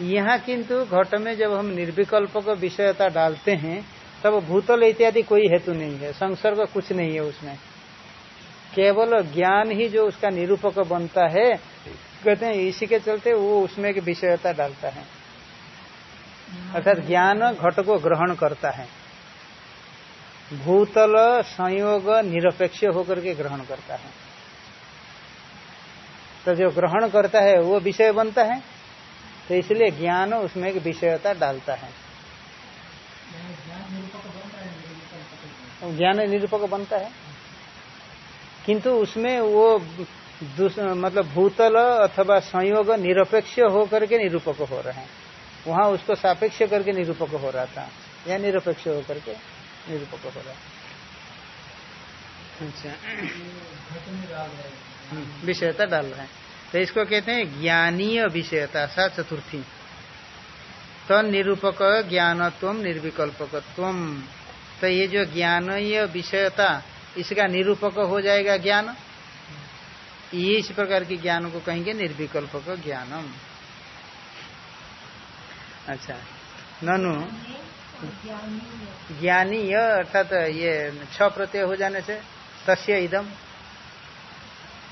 B: यहाँ किंतु घट में जब हम निर्विकल्पक विषयता डालते हैं, तब भूतल इत्यादि कोई हेतु नहीं है, संसर्ग कुछ नहीं है उसमें। केवल ज्ञान ही जो उसका निरूपक बनता है, कहते हैं इसी के चलते वो उसमें एक विषयता डालता है। अर्थात ज्ञान घट को ग्रहण करता है। भूतल संयोग निरपेक्ष होकर के ग्रहण करता है। तो जो ग्रहण करता है, वो विषय बनता है। तो इसलिए ज्ञान उसमें एक विषयता डालता है। ज्ञान निरूपक बनता है। किंतु उसमें वो मतलब भूतल अथवा संयोग निरपेक्ष होकर के निरूपक हो रहे हैं। वहाँ उसको सापेक्ष करके निरूपक हो रहा था। या निरपेक्ष होकर के निरूपक हो रहा अच्छा। हम्म, विषयता डाल रहे हैं। तो इसको कहते हैं ज्ञानीय विषयता सा चतुर्थी। तो निरूपक, ज्ञानत्व, निर्विकल्पकत्व। तो ये जो ज्ञानीय विषयता, इसका निरूपक हो जाएगा ज्ञान। ये इस प्रकार की ज्ञान को कहेंगे निर्विकल्पक ज्ञानम। अच्छा ननु। ज्ञानी यह अर्थात ये छ प्रत्यय हो जाने से, तस्य इदम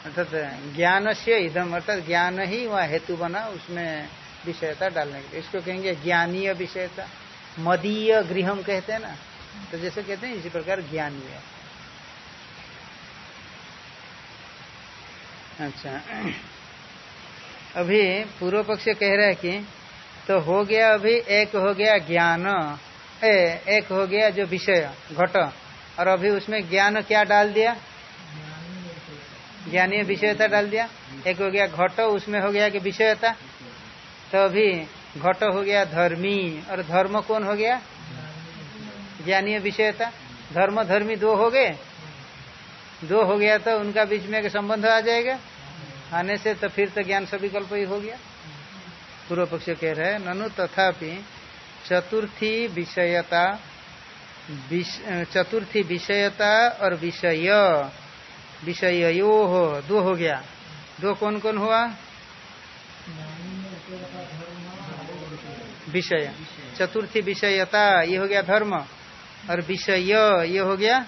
B: अर्थात ज्ञान से इधम अर्थात ज्ञान ही वहाँ हेतु बना उसमें विषयता डालने के लिए। इसको कहेंगे ज्ञानीय विषयता। मदीय गृहम कहते हैं ना? तो जैसे कहते हैं, इसी प्रकार ज्ञानीय। अच्छा। अभी पूर्व पक्ष कह रहा है कि तो हो गया अभी एक हो गया ज्ञान एक हो गया जो विषय, घट। और अभी उसमें ज्ञान क्या डाल दिया? ज्ञानीय विषयता डाल दिया। एक हो गया घट, उसमें हो गया कि विषयता। तो अभी घट हो गया धर्मी, और धर्म कौन हो गया? ज्ञानीय विषयता। धर्म, धर्मी दो हो गए। दो हो गया तो उनका बीच में एक संबंध आ जाएगा। आने से तो फिर तो ज्ञान सविकल्प ही हो गया। पूर्व पक्ष कह रहे हैं, ननु तथापि चतुर्थी विषयता चतुर्थी विषयता और विषय। विषय यो हो दो हो गया। दो कौन कौन हुआ? विषय। चतुर्थी विषयता, ये हो गया धर्म। और विषय, ये हो गया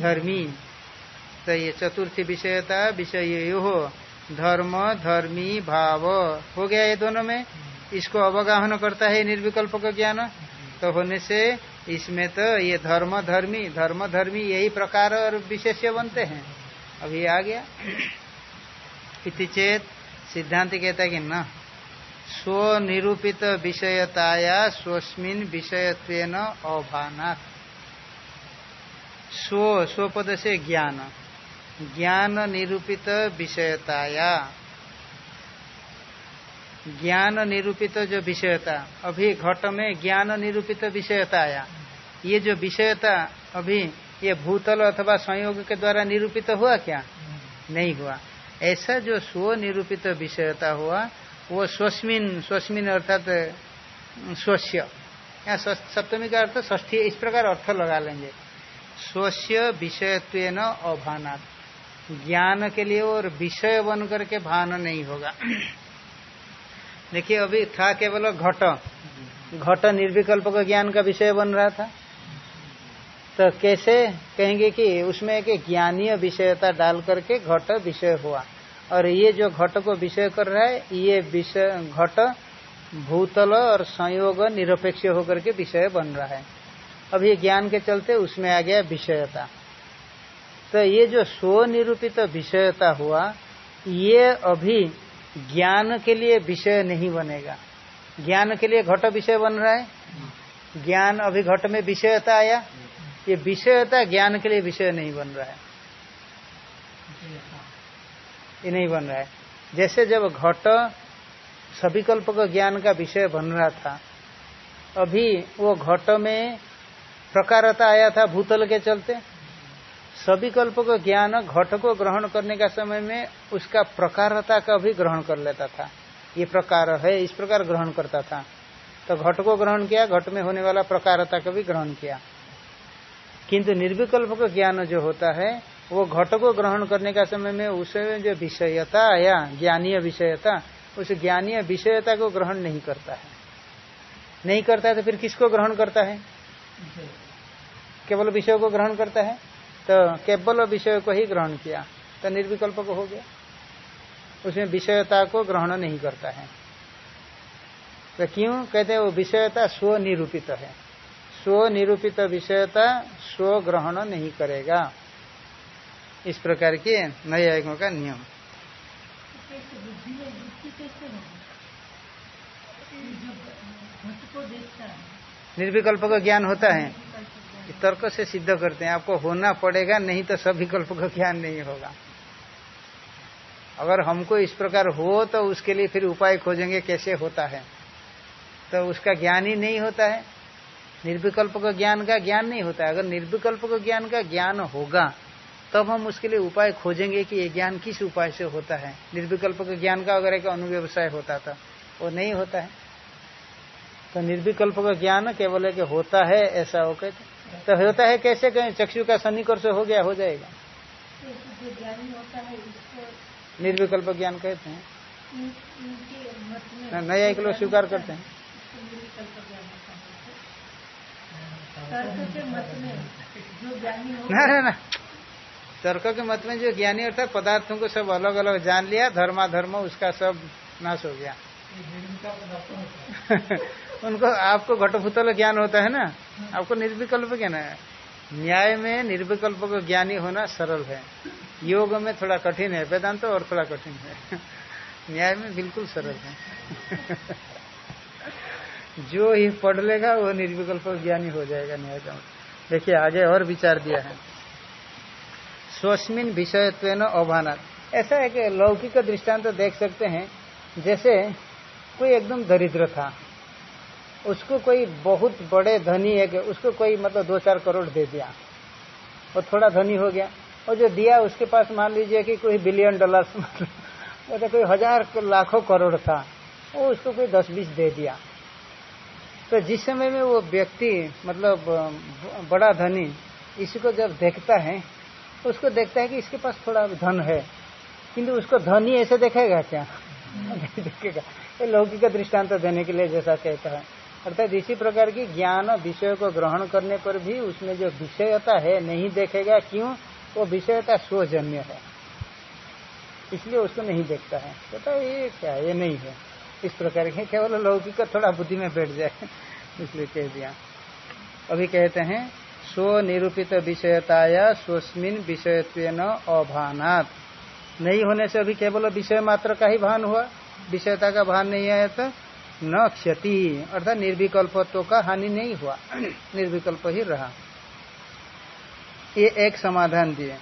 B: धर्मी। तो ये चतुर्थी विषयता विषय यो हो धर्म, धर्मी, भाव। हो गया ये दोनों में? इसको अवगाहन करता है निर्विकल्प का ज्ञान। तो होने से इसमें तो ये धर्म धर्मी धर्म धर्मी यही प्रकार और विशेष्य बनते हैं। अभी आ गया। इति चेत सिद्धांत कहता है कि न, स्वनिरूपित विषयताया स्वस्मिन विषयत्व अभाना स्व, स्वपद से ज्ञान ज्ञान निरूपित विषयताया। ज्ञान निरूपित जो विषयता, अभी घट में ज्ञान निरूपित विषयता आया। ये जो विषयता अभी ये भूतल अथवा संयोग के द्वारा निरूपित हुआ क्या? नहीं हुआ। ऐसा जो स्व निरूपित विषयता हुआ, वो स्वस्मिन स्वस्मिन अर्थात, स्वस्य। यहाँ सप्तमी का अर्थ ष्ठी इस प्रकार अर्थ लगा लेंगे। स्वस्य विषयत्व अभानात्। ज्ञान के लिए और विषय बन करके भान नहीं होगा। देखिए, अभी था केवल घट। घट निर्विकल्प का ज्ञान का विषय बन रहा था। तो कैसे? कहेंगे कि उसमें एक ज्ञानीय विषयता डाल करके घट विषय हुआ। और ये जो घट को विषय कर रहा है, ये विषय, घट भूतल और संयोग निरपेक्ष होकर के विषय बन रहा है। अब ये ज्ञान के चलते उसमें आ गया विषयता। तो ये जो स्वनिरूपित विषयता हुआ, ये अभी ज्ञान के लिए विषय नहीं बनेगा। ज्ञान के लिए घट विषय बन रहा है। ज्ञान अभी घट में विषयता आया। ये विषयता ज्ञान के लिए विषय नहीं बन रहा है। ये नहीं बन रहा है। जैसे जब घट सभी कल्प का ज्ञान का विषय बन रहा था, अभी वो घट में प्रकारता आया था भूतल के चलते। सभी कल्प को ज्ञान घट को ग्रहण करने का समय में उसका प्रकारता का भी ग्रहण कर लेता था। ये प्रकार है, इस प्रकार ग्रहण करता था। तो घट को ग्रहण किया, घट में होने वाला प्रकारता का भी ग्रहण किया। किंतु निर्विकल्प का ज्ञान जो होता है, वो घट को ग्रहण करने का समय में उसमें जो विषयता आया ज्ञानीय विषयता, उस ज्ञानीय विषयता को ग्रहण नहीं करता है। नहीं करता है तो फिर किसको ग्रहण करता है? केवल विषय को ग्रहण करता है? तो केवल विषय को ही ग्रहण किया तो निर्विकल्प को हो गया। उसमें विषयता को ग्रहण नहीं करता है। तो क्यों? कहते हैं वो विषयता स्वनिरूपित है। स्वनिरूपित विषयता स्व ग्रहण नहीं करेगा। इस प्रकार के न्यायिकों का नियम। निर्विकल्प का ज्ञान होता है। तर्क से सिद्ध करते हैं। आपको होना पड़ेगा, नहीं तो सब विकल्प का ज्ञान नहीं होगा। अगर हमको इस प्रकार हो तो उसके लिए फिर उपाय खोजेंगे कैसे होता है। तो उसका ज्ञान ही नहीं होता है। निर्विकल्प का ज्ञान का ज्ञान नहीं होता है। अगर निर्विकल्प का ज्ञान का ज्ञान होगा, तब हम उसके लिए उपाय खोजेंगे कि ये ज्ञान किस उपाय से होता है। निर्विकल्प का ज्ञान का अगर एक अनुव्यवसाय होता था वो नहीं होता है। तो निर्विकल्प का ज्ञान केवल एक होता है, ऐसा हो कहते तो होता है कैसे कहें, चक्षु का सन्निकर्ष हो गया, हो जाएगा। निर्विकल्प ज्ञान कहते हैं। नया एक लोग स्वीकार करते हैं। ना ना तर्क के मत में जो ज्ञानी अर्थात पदार्थों को सब अलग अलग जान लिया धर्मा धर्म उसका सब नाश हो गया। उनको, आपको घटभूतल ज्ञान होता है ना? आपको निर्विकल्प ज्ञान है। न्याय में निर्विकल्प को ज्ञानी होना सरल है। योग में थोड़ा कठिन है, वेदांत और थोड़ा कठिन है। (laughs) न्याय में बिल्कुल सरल है। (laughs) जो ही पढ़ लेगा, वो निर्विकल्प ज्ञानी हो जाएगा न्याय का। देखिए, आगे और विचार दिया है। स्वस्मिन विषयत्व अभाना ऐसा है कि लौकिक दृष्टांत तो देख सकते हैं, जैसे कोई एकदम दरिद्र था। उसको कोई बहुत बड़े धनी है कि उसको कोई मतलब दो चार करोड़ दे दिया। और थोड़ा धनी हो गया। और जो दिया उसके पास मान लीजिए कि कोई बिलियन डॉलर मतलब तो कोई हज़ार लाखों करोड़ था, वो उसको कोई दस बीस दे दिया। तो जिस समय में वो व्यक्ति मतलब बड़ा धनी इसको जब देखता है, उसको देखता है कि इसके पास थोड़ा धन है। किंतु उसको धनी ऐसे देखेगा क्या? (laughs) देखेगा। ये लौकिक दृष्टांत देने के लिए जैसा कहता है। अर्थात इसी प्रकार की ज्ञान विषय को ग्रहण करने पर भी उसमें जो विषयता है, नहीं देखेगा, क्यों? वो विषयता स्वजन्य है। इसलिए उसको नहीं देखता है। कहता है, ये क्या? ये नहीं है। इस प्रकार के, केवल लौकिक थोड़ा बुद्धि में बैठ जाए। (laughs) इसलिए कह दिया। अभी कहते हैं स्व निरूपित विषयताया स्वस्मिन विषयत्व अभानात। नहीं होने से अभी केवल विषय मात्र का ही भान हुआ। विषयता का भान नहीं आया तो न क्षति, अर्थात निर्विकल्पत्व का हानि नहीं हुआ। (clears throat) निर्विकल्प ही रहा। ये एक समाधान दिए।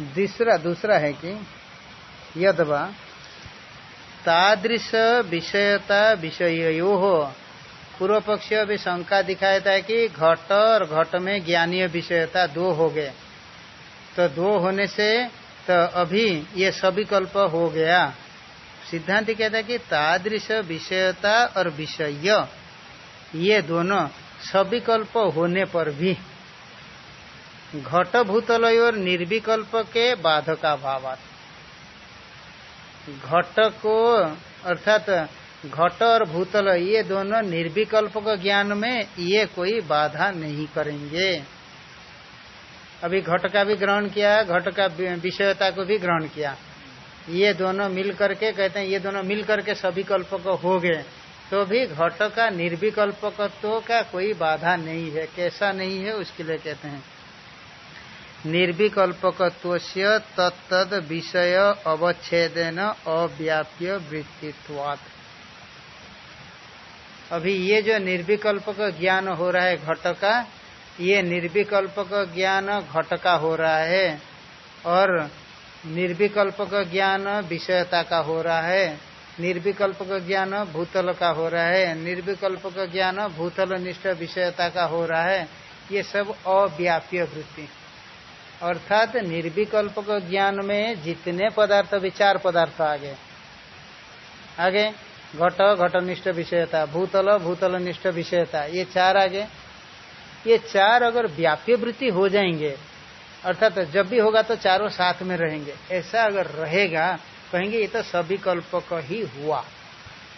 B: दूसरा दूसरा है कि यदवा तादृश विषयता विषयो हो पूर्व पक्ष अभी शंका दिखाया है कि घट और घट में ज्ञानीय विषयता दो हो गए। तो दो होने से तो अभी ये सभी कल्प हो गया। सिद्धांत कहता है कि तादृश विषयता और विषय, ये दोनों सविकल्प होने पर भी घट भूतल और निर्विकल्प के बाधका भाव घट को, अर्थात घट और भूतल ये दोनों निर्विकल्प का ज्ञान में ये कोई बाधा नहीं करेंगे। अभी घट का भी ग्रहण किया, घट का विषयता को भी ग्रहण किया। ये दोनों मिल करके कहते हैं, ये दोनों मिल करके सभी कल्पक हो गए। तो भी घट का निर्विकल्पकत्व का कोई बाधा नहीं है। कैसा नहीं है, उसके लिए कहते हैं। निर्विकल्पकत्व से तत्द विषय अवच्छेदन अव्याप्य वृत्तित्वात्। अभी ये जो निर्विकल्पक ज्ञान हो रहा है घट का, ये निर्विकल्पक ज्ञान घट का हो रहा है। और निर्विकल्प का ज्ञान विषयता का हो रहा है। निर्विकल्प का ज्ञान भूतल का हो रहा है। निर्विकल्प का ज्ञान भूतल निष्ठ विषयता का हो रहा है। ये सब अव्याप्य वृत्ति। अर्थात निर्विकल्प का ज्ञान में जितने पदार्थ, विचार पदार्थ आगे। आगे, घट, घटनिष्ठ विषयता, भूतल भूतल निष्ठ विषयता, ये चार आगे। ये चार अगर व्याप्य वृत्ति हो जाएँगे अर्थात तो जब भी होगा तो चारों साथ में रहेंगे। ऐसा अगर रहेगा, कहेंगे, ये तो सभी कल्पक ही हुआ।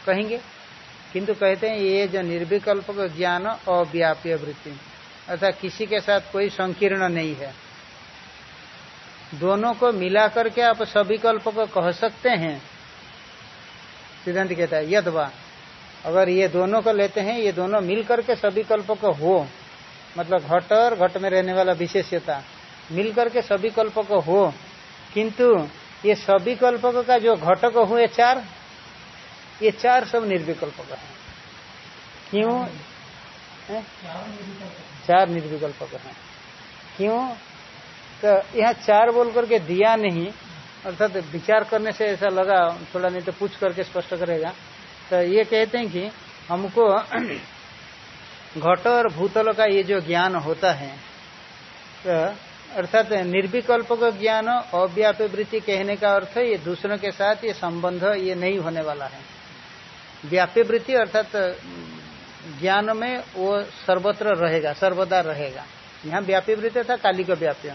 B: कहेंगे। किंतु कहते हैं, ये जो निर्विकल्प ज्ञान अव्याप्य वृत्ति। अर्थात किसी के साथ कोई संकीर्ण नहीं है। दोनों को मिला करके आप सभी कल्प को कह सकते हैं। सिद्धांत कहता है यदवा अगर ये दोनों को लेते हैं, ये दोनों मिल करके सभी कल्प को हो मतलब घट और घट में रहने वाला विशेषता मिल करके सभी कल्प को हो, किंतु ये सभी कल्पक का जो घटक हुए चार, ये चार सब निर्विकल्पक है। क्यों? चार निर्विकल्पक है। क्यों? तो यहाँ चार बोल करके दिया नहीं, अर्थात विचार करने से ऐसा लगा, थोड़ा नहीं तो पूछ करके स्पष्ट करेगा। तो ये कहते हैं कि हमको (clears throat) घट और भूतल का ये जो ज्ञान होता है तो अर्थात निर्विकल्प का ज्ञान अव्याप्य वृत्ति कहने का अर्थ ये दूसरों के साथ ये संबंध ये नहीं होने वाला है। व्याप्य वृत्ति अर्थात ज्ञान में वो सर्वत्र रहेगा, सर्वदा रहेगा। यहाँ व्यापी वृत्ति था काली का व्याप्य।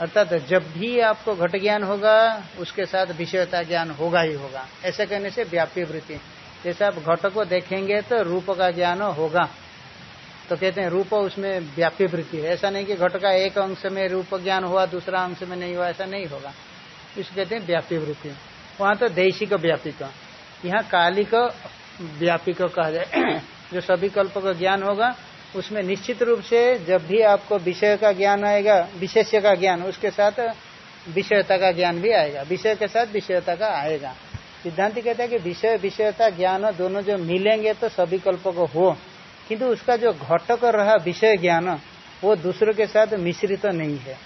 B: अर्थात जब भी आपको घट ज्ञान होगा, उसके साथ विषयता ज्ञान होगा ही होगा। ऐसे कहने से व्यापी वृत्ति जैसे आप घट को देखेंगे तो रूप का ज्ञान होगा। तो कहते हैं रूप उसमें व्याप्य वृत्ति है। ऐसा नहीं कि घट का एक अंश में रूप ज्ञान हुआ, दूसरा अंश में नहीं हुआ, ऐसा नहीं होगा। इसको कहते हैं व्याप्य वृत्ति। वहाँ तो देशिक व्यापिक। यहाँ कालिक व्यापिक कहा जाए। (clears throat) जो सभी कल्प का ज्ञान होगा, उसमें निश्चित रूप से जब भी आपको विषय का ज्ञान आएगा, विशेष्य का ज्ञान, उसके साथ विषयता का ज्ञान भी आएगा। विषय के साथ विषयता का आएगा। सिद्धांत कहता है कि विषय, विषयता, ज्ञान दोनों जो मिलेंगे तो सभी कल्प को हो। किंतु उसका जो घटक रहा विषय ज्ञान, वो दूसरों के साथ मिश्रित तो नहीं है।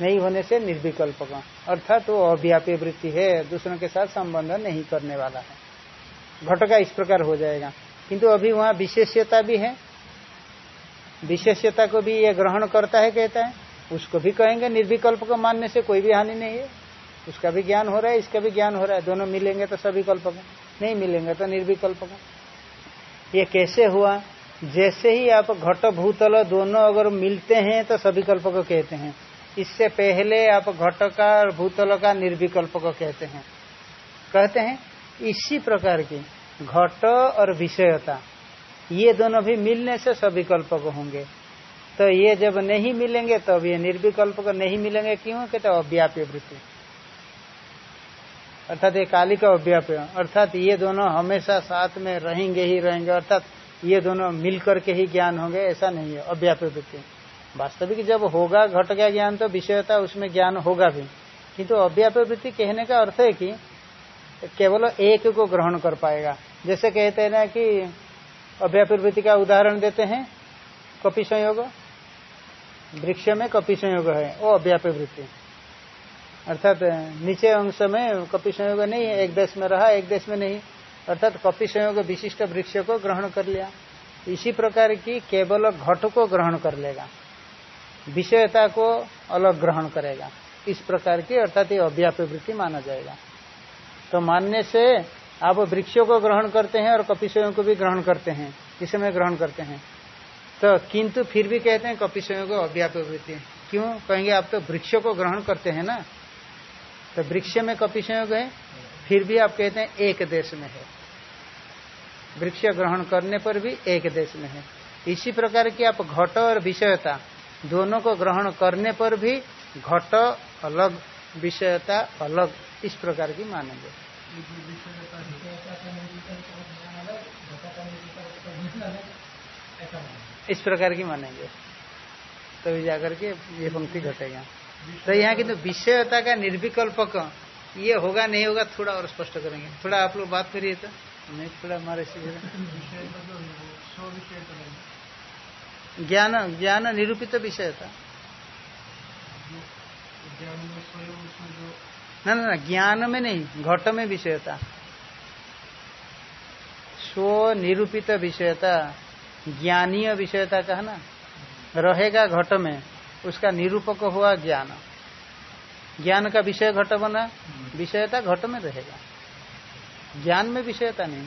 B: नहीं होने से निर्विकल्प का। अर्थात वो अव्यापी वृत्ति है, दूसरों के साथ संबंध नहीं करने वाला है। घटका इस प्रकार हो जाएगा। किंतु अभी वहाँ विशेष्यता भी है। विशेष्यता को भी ये ग्रहण करता है, कहता है। उसको भी कहेंगे निर्विकल्प को मानने से कोई भी हानि नहीं है। उसका भी ज्ञान हो रहा है, इसका भी ज्ञान हो रहा है। दोनों मिलेंगे तो सभी कल्प का। नहीं मिलेंगे तो निर्विकल्प का। ये कैसे हुआ? जैसे ही आप घट भूतल दोनों अगर मिलते हैं तो सभी कल्प को कहते हैं। इससे पहले आप घट का और भूतल का निर्विकल्प को कहते हैं। कहते हैं, इसी प्रकार की घट और विषयता, ये दोनों भी मिलने से सभी को होंगे। तो ये जब नहीं मिलेंगे, तब तो ये निर्विकल्प को नहीं मिलेंगे। क्यों? कहते अव्याप्य वृत्ति। अर्थात ये काली का अव्याप्य। अर्थात ये दोनों हमेशा साथ में रहेंगे ही रहेंगे। अर्थात ये दोनों मिलकर के ही ज्ञान होंगे, ऐसा नहीं है अव्याप्य वृत्ति वास्तविक जब होगा, घट गया ज्ञान तो विषयता उसमें ज्ञान होगा भी। किंतु अव्याप्य वृत्ति कहने का अर्थ है कि केवल एक को ग्रहण कर पाएगा। जैसे कहते हैं ना कि अव्याप्य वृत्ति का उदाहरण देते हैं, कपि संयोग। वृक्ष में कपि संयोग है, वो अव्याप्य वृत्ति अर्थात, नीचे अंश में कपि संयोग नहीं है एक देश में रहा, एक देश में नहीं। अर्थात कपि संयोग विशिष्ट वृक्ष को ग्रहण कर लिया। इसी प्रकार की केवल घट को ग्रहण कर लेगा। विषयता को अलग ग्रहण करेगा। इस प्रकार की अर्थात ये अव्याप्य वृत्ति माना जाएगा। तो मानने से आप वृक्षों को ग्रहण करते हैं और कपिशयों को भी ग्रहण करते हैं। इसे में ग्रहण करते हैं। तो किंतु फिर भी कहते हैं कपिशयों को अव्याप्य वृत्ति। क्यों? कहेंगे आप तो वृक्षों को ग्रहण करते हैं ना? तो वृक्ष में कपिशयोग है, फिर भी आप कहते हैं एक देश में है। वृक्ष ग्रहण करने पर भी एक देश में है। इसी प्रकार की आप घट और विषयता दोनों को ग्रहण करने पर भी घट अलग, विषयता अलग, इस प्रकार की मानेंगे। इस प्रकार की मानेंगे। तभी तो जाकर के ये पंक्ति घटेगा। तो यहाँ की तो विषयता का निर्विकल्पक, ये होगा, नहीं होगा, थोड़ा और स्पष्ट करेंगे। थोड़ा आप लोग बात करिए तो। नहीं हमारे
C: का नहीं।
B: ज्ञान ज्ञान निरूपित विषय था। ना ना ना ज्ञान में नहीं घट में विषय था। स्व निरूपित विषयता ज्ञानीय विषयता कहा ना। रहेगा घट में उसका निरूपक हुआ ज्ञान। ज्ञान का विषय घट बना विषयता घट में रहेगा। ज्ञान में विषयता नहीं।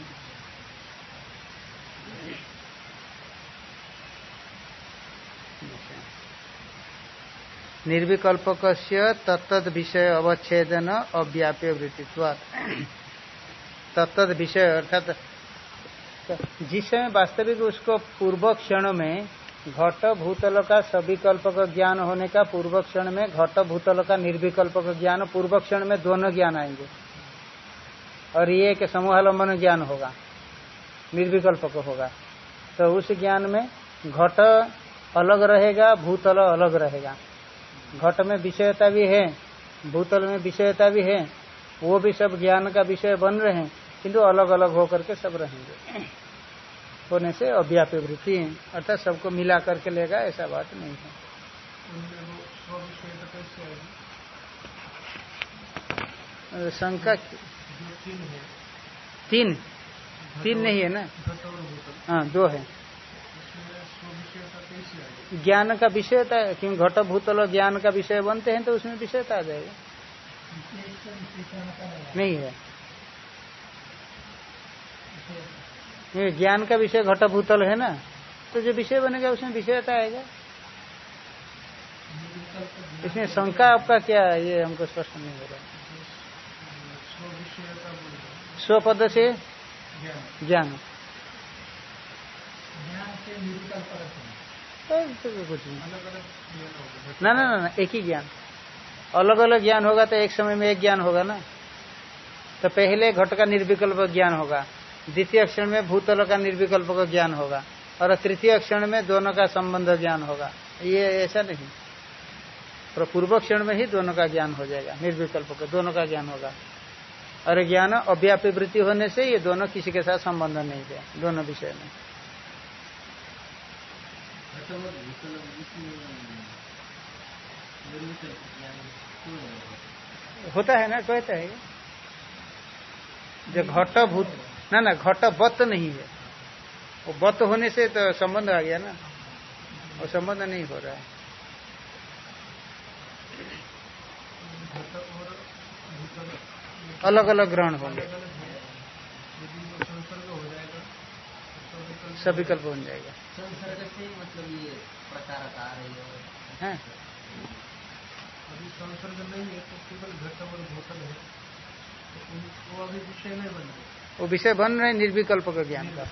B: निर्विकल्पक तत्त विषय अवच्छेदन अव्याप्य वृत्तित्वात्। तत्त विषय अर्थात जिस समय वास्तविक उसको पूर्व क्षण में घट भूतल का सविकल्पक ज्ञान होने का पूर्व क्षण में घट भूतल का निर्विकल्पक ज्ञान पूर्व क्षण में दोनों ज्ञान आएँगे। और ये एक समूहालंबन ज्ञान होगा निर्विकल्पक होगा। तो उस ज्ञान में घट अलग रहेगा भूतल अलग रहेगा। घट में विषयता भी है भूतल में विषयता भी है वो भी सब ज्ञान का विषय बन रहे हैं किंतु अलग अलग होकर के सब रहेंगे। होने से अव्याप्य वृत्ति अर्थात सबको मिला करके लेगा ऐसा बात नहीं है।
C: का
B: शंका
C: तीन है।
B: तीन? तीन नहीं है ना? हाँ दो है।
C: विषय
B: ज्ञान का विषयता है क्यों घट भूतल ज्ञान का विषय बनते हैं तो उसमें विषयता आ जाएगा। नहीं है। ये ज्ञान का विषय घट भूतल है ना तो जो विषय बनेगा उसमें विषयता आएगा। इसमें शंका आपका क्या है ये हमको स्पष्ट नहीं हो रहा।
C: विषय बोल
B: स्व पद से
C: ज्ञान।
B: ज्ञान।
A: ज्ञान से निर्विकल्प रखना
B: तो कुछ ना ना ना एक ही ज्ञान। अलग अलग ज्ञान होगा तो एक समय में एक ज्ञान होगा ना। तो पहले घट का निर्विकल्प ज्ञान होगा द्वितीय क्षण में भूतल का निर्विकल्प का ज्ञान होगा और तृतीय क्षण में दोनों का संबंध ज्ञान होगा। ये ऐसा नहीं। और पूर्व क्षण में ही दोनों का ज्ञान हो जाएगा निर्विकल्प का दोनों का ज्ञान होगा। और ज्ञान अव्यापी वृत्ति होने से ये दोनों किसी के साथ संबंध नहीं है, दोनों विषय में। होता है ना, कहता है। जो घट भूत ना ना घट बत नहीं है। वो बत होने से तो संबंध आ गया ना। वो संबंध नहीं हो रहा है। अलग अलग ग्रहण होंगे। सब विकल्प बन जाएगा।
C: वो विषय बन रहे
B: निर्विकल्प का ज्ञान का।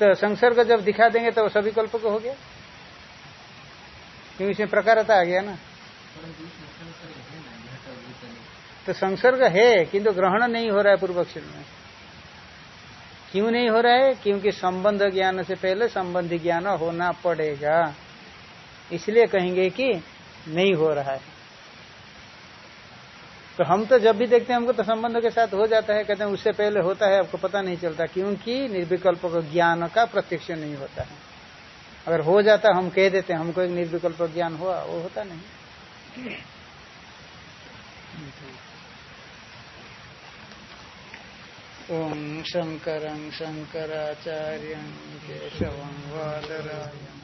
B: तो संसर्ग जब दिखा देंगे तो सभी कल्प को हो गया। क्योंकि इसमें प्रकारता आ गया ना। तो संसर्ग है, किंतु ग्रहण नहीं हो रहा है पूर्व क्षण में। क्यों नहीं हो रहा है? क्योंकि संबंध ज्ञान से पहले संबंधी ज्ञान होना पड़ेगा। इसलिए कहेंगे कि नहीं हो रहा है। तो हम तो जब भी देखते हैं, हमको तो संबंध के साथ हो जाता है, कहते हैं, उससे पहले होता है, आपको पता नहीं चलता, क्योंकि निर्विकल्प ज्ञान का प्रत्यक्ष नहीं होता है। अगर हो जाता, हम कह देते, हमको एक निर्विकल्प ज्ञान हुआ, वो होता नहीं। ओम शंकर शंकराचार्य केशव वादरायण